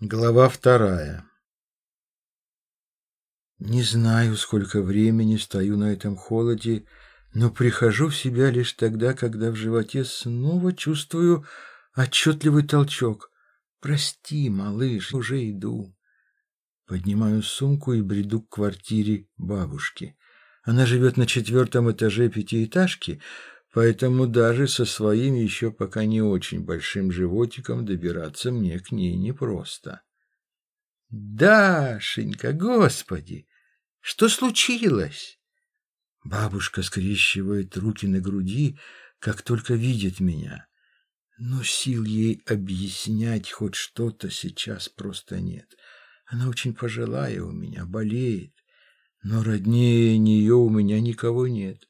Глава вторая. Не знаю, сколько времени стою на этом холоде, но прихожу в себя лишь тогда, когда в животе снова чувствую отчетливый толчок. «Прости, малыш, уже иду». Поднимаю сумку и бреду к квартире бабушки. Она живет на четвертом этаже пятиэтажки, поэтому даже со своим еще пока не очень большим животиком добираться мне к ней непросто. «Дашенька, господи, что случилось?» Бабушка скрещивает руки на груди, как только видит меня. Но сил ей объяснять хоть что-то сейчас просто нет. Она очень пожилая у меня, болеет. Но роднее нее у меня никого нет.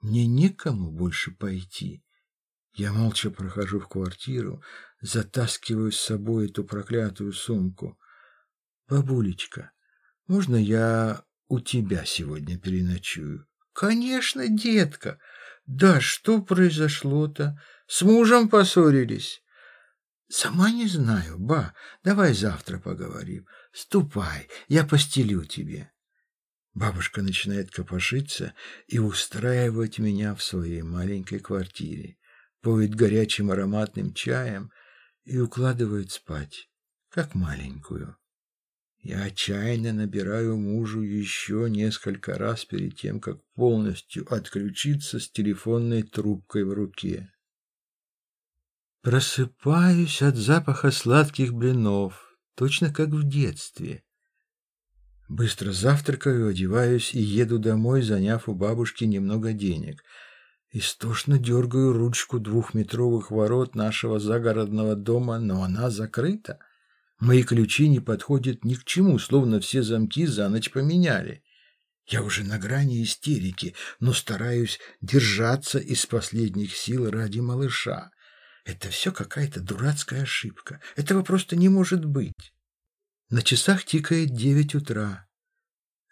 Мне некому больше пойти. Я молча прохожу в квартиру, затаскиваю с собой эту проклятую сумку. Бабулечка, можно я у тебя сегодня переночую? Конечно, детка. Да что произошло-то? С мужем поссорились? Сама не знаю, ба. Давай завтра поговорим. Ступай, я постелю тебе. Бабушка начинает копошиться и устраивать меня в своей маленькой квартире, поет горячим ароматным чаем и укладывает спать, как маленькую. Я отчаянно набираю мужу еще несколько раз перед тем, как полностью отключиться с телефонной трубкой в руке. Просыпаюсь от запаха сладких блинов, точно как в детстве. Быстро завтракаю, одеваюсь и еду домой, заняв у бабушки немного денег. Истошно дергаю ручку двухметровых ворот нашего загородного дома, но она закрыта. Мои ключи не подходят ни к чему, словно все замки за ночь поменяли. Я уже на грани истерики, но стараюсь держаться из последних сил ради малыша. Это все какая-то дурацкая ошибка. Этого просто не может быть. На часах тикает девять утра.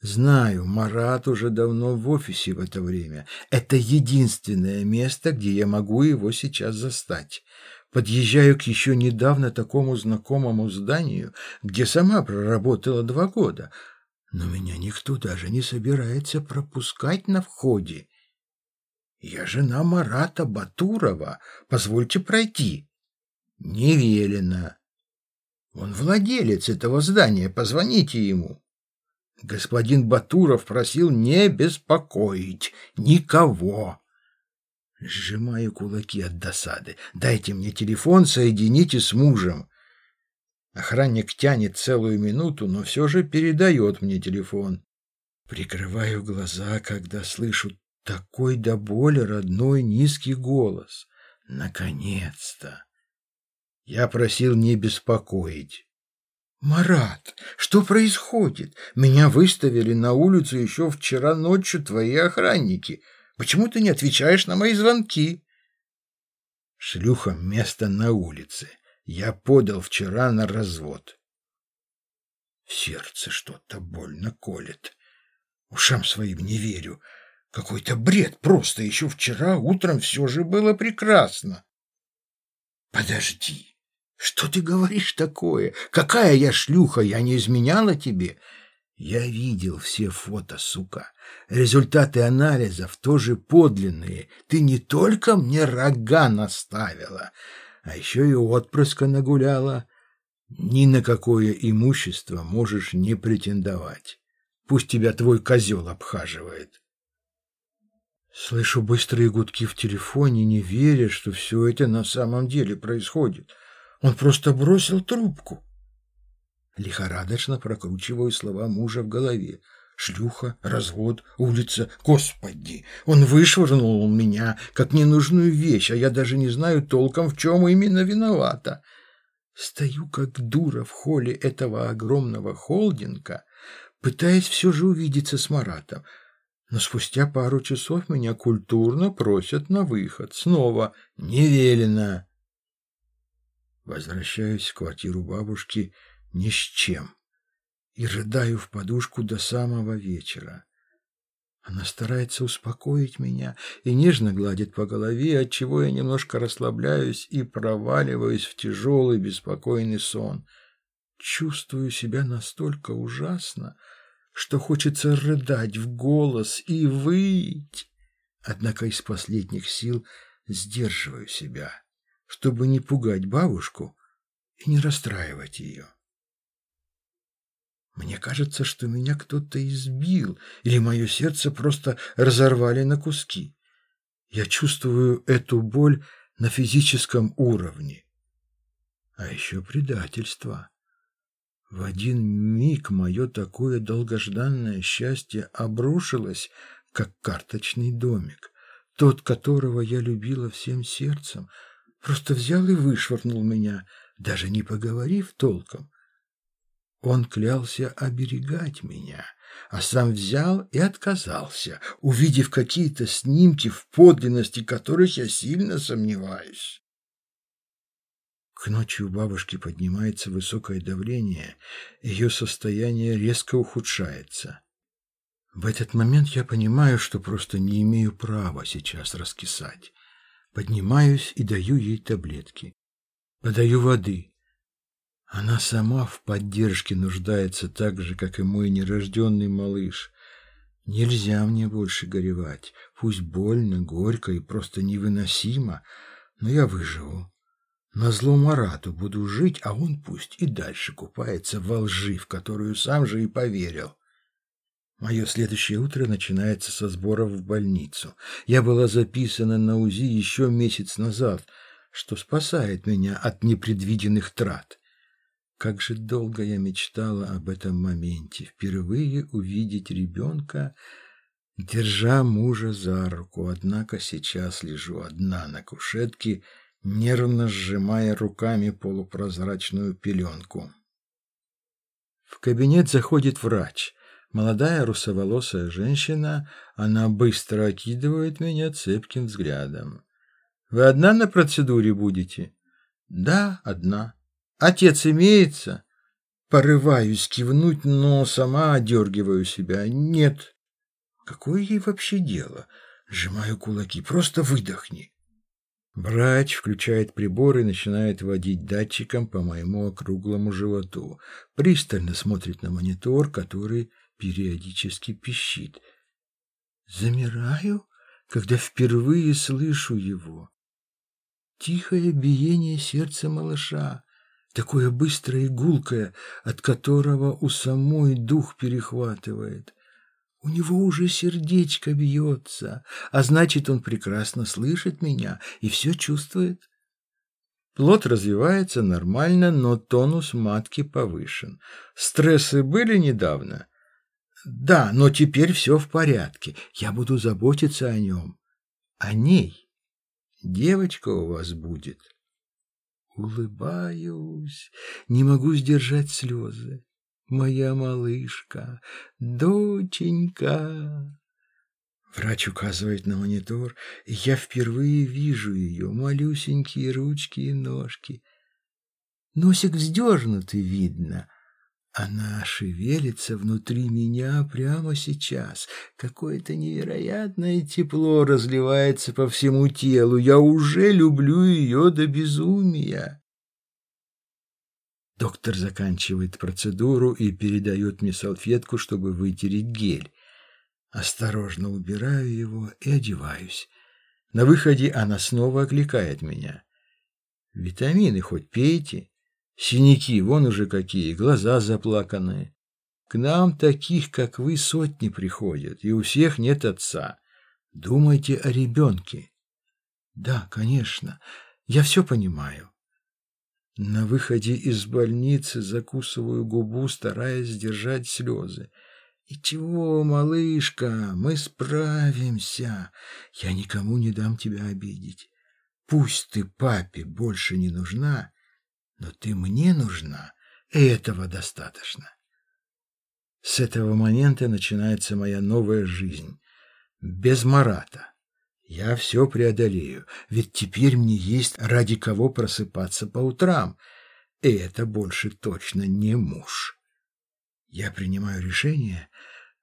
Знаю, Марат уже давно в офисе в это время. Это единственное место, где я могу его сейчас застать. Подъезжаю к еще недавно такому знакомому зданию, где сама проработала два года. Но меня никто даже не собирается пропускать на входе. Я жена Марата Батурова. Позвольте пройти. Не велено. Он владелец этого здания, позвоните ему. Господин Батуров просил не беспокоить никого. Сжимаю кулаки от досады. Дайте мне телефон, соедините с мужем. Охранник тянет целую минуту, но все же передает мне телефон. Прикрываю глаза, когда слышу такой до боли родной низкий голос. Наконец-то! Я просил не беспокоить. «Марат, что происходит? Меня выставили на улицу еще вчера ночью твои охранники. Почему ты не отвечаешь на мои звонки?» «Шлюха место на улице. Я подал вчера на развод». Сердце что-то больно колет. Ушам своим не верю. Какой-то бред просто. Еще вчера утром все же было прекрасно. Подожди. Что ты говоришь такое? Какая я шлюха? Я не изменяла тебе. Я видел все фото, сука. Результаты анализов тоже подлинные. Ты не только мне рога наставила, а еще и отпрыска нагуляла. Ни на какое имущество можешь не претендовать. Пусть тебя твой козел обхаживает. Слышу быстрые гудки в телефоне, не веря, что все это на самом деле происходит. Он просто бросил трубку. Лихорадочно прокручиваю слова мужа в голове. Шлюха, развод, улица. Господи, он вышвырнул меня, как ненужную вещь, а я даже не знаю толком, в чем именно виновата. Стою, как дура, в холле этого огромного холдинга, пытаясь все же увидеться с Маратом. Но спустя пару часов меня культурно просят на выход. Снова не велено. Возвращаюсь в квартиру бабушки ни с чем и рыдаю в подушку до самого вечера. Она старается успокоить меня и нежно гладит по голове, отчего я немножко расслабляюсь и проваливаюсь в тяжелый беспокойный сон. чувствую себя настолько ужасно, что хочется рыдать в голос и выть. Однако из последних сил сдерживаю себя, чтобы не пугать бабушку и не расстраивать ее. Мне кажется, что меня кто-то избил, или мое сердце просто разорвали на куски. Я чувствую эту боль на физическом уровне. А еще предательство. В один миг мое такое долгожданное счастье обрушилось, как карточный домик. Тот, которого я любила всем сердцем, просто взял и вышвырнул меня, даже не поговорив толком. Он клялся оберегать меня, а сам взял и отказался, увидев какие-то снимки, в подлинности которых я сильно сомневаюсь. К ночи у бабушки поднимается высокое давление, ее состояние резко ухудшается. В этот момент я понимаю, что просто не имею права сейчас раскисать. Поднимаюсь и даю ей таблетки. Подаю воды. Она сама в поддержке нуждается так же, как и мой нерожденный малыш. Нельзя мне больше горевать. Пусть больно, горько и просто невыносимо, но я выживу. На зло Марату буду жить, а он пусть и дальше купается во лжи, в которую сам же и поверил. Мое следующее утро начинается со сборов в больницу. Я была записана на УЗИ еще месяц назад, что спасает меня от непредвиденных трат. Как же долго я мечтала об этом моменте, впервые увидеть ребенка, держа мужа за руку, однако сейчас лежу одна на кушетке, нервно сжимая руками полупрозрачную пеленку. В кабинет заходит врач. Молодая русоволосая женщина, она быстро окидывает меня цепким взглядом. «Вы одна на процедуре будете?» «Да, одна». Отец имеется? Порываюсь кивнуть, но сама одергиваю себя. Нет. Какое ей вообще дело? Сжимаю кулаки. Просто выдохни. Врач включает прибор и начинает водить датчиком по моему округлому животу. Пристально смотрит на монитор, который периодически пищит. Замираю, когда впервые слышу его. Тихое биение сердца малыша такое быстрое и гулкое, от которого у самой дух перехватывает. У него уже сердечко бьется, а значит, он прекрасно слышит меня и все чувствует. Плод развивается нормально, но тонус матки повышен. Стрессы были недавно? Да, но теперь все в порядке. Я буду заботиться о нем. О ней. Девочка у вас будет. Улыбаюсь, не могу сдержать слезы. Моя малышка, доченька. Врач указывает на монитор, и я впервые вижу ее, малюсенькие ручки и ножки. Носик вздернутый, видно, она шевелится внутри меня прямо сейчас. Какое-то невероятное тепло разливается по всему телу. Я уже люблю ее до безумия. Доктор заканчивает процедуру и передает мне салфетку, чтобы вытереть гель. Осторожно убираю его и одеваюсь. На выходе она снова окликает меня. «Витамины хоть пейте». Синяки вон уже какие, глаза заплаканные. К нам таких, как вы, сотни приходят, и у всех нет отца. Думайте о ребенке. Да, конечно, я все понимаю. На выходе из больницы закусываю губу, стараясь сдержать слезы. «Ничего, малышка, мы справимся. Я никому не дам тебя обидеть. Пусть ты папе больше не нужна, но ты мне нужна, и этого достаточно. С этого момента начинается моя новая жизнь. Без Марата. Я все преодолею, ведь теперь мне есть ради кого просыпаться по утрам, и это больше точно не муж. Я принимаю решение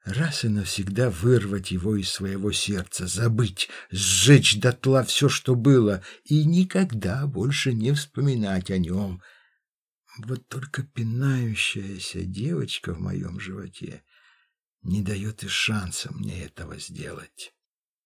раз и навсегда вырвать его из своего сердца, забыть, сжечь дотла все, что было, и никогда больше не вспоминать о нем. Вот только пинающаяся девочка в моем животе не дает и шанса мне этого сделать.